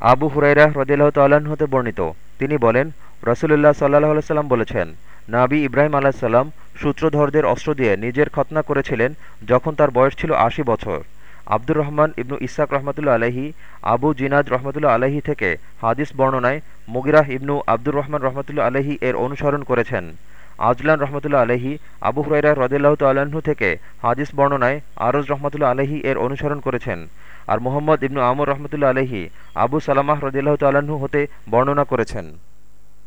আবু হুরাইরা হ্রদিল্লাহ তাল্লাহ্ন হতে বর্ণিত। তিনি বলেন, রসুলুল্লাহ সাল্লাহ সাল্লাম বলেছেন, নাবি ইব্রাহিম আলাহিসাল্লাম সূত্রধরদের অস্ত্র দিয়ে নিজের খতনা করেছিলেন যখন তার বয়স ছিল আশি বছর। আব্দুর রহমান ইবনু ইসাক রহমতুল্লা আলহি আবু জিনাদ রহমতুল্লা আলহি থেকে হাদিস বর্ণনায় মুগিরাহ ইবনু আব্দুর রহমান রহমতুল্লা আলহি এর অনুসরণ করেছেন। আজলান রহমতুল্লা আলহি আবু হুরাইরা রদিল্লাহ তাল্লাহ্ন থেকে হাদিস বর্ণনায় আরজ রহমতুল্লা আলহি এর অনুসরণ করেছেন। আর মোহাম্মদ ইবনু আমর রহমতুল্লা আলহি আবু সালামাহ রদিল্লাহ তাল্লাহ্ন হতে বর্ণনা করেছেন।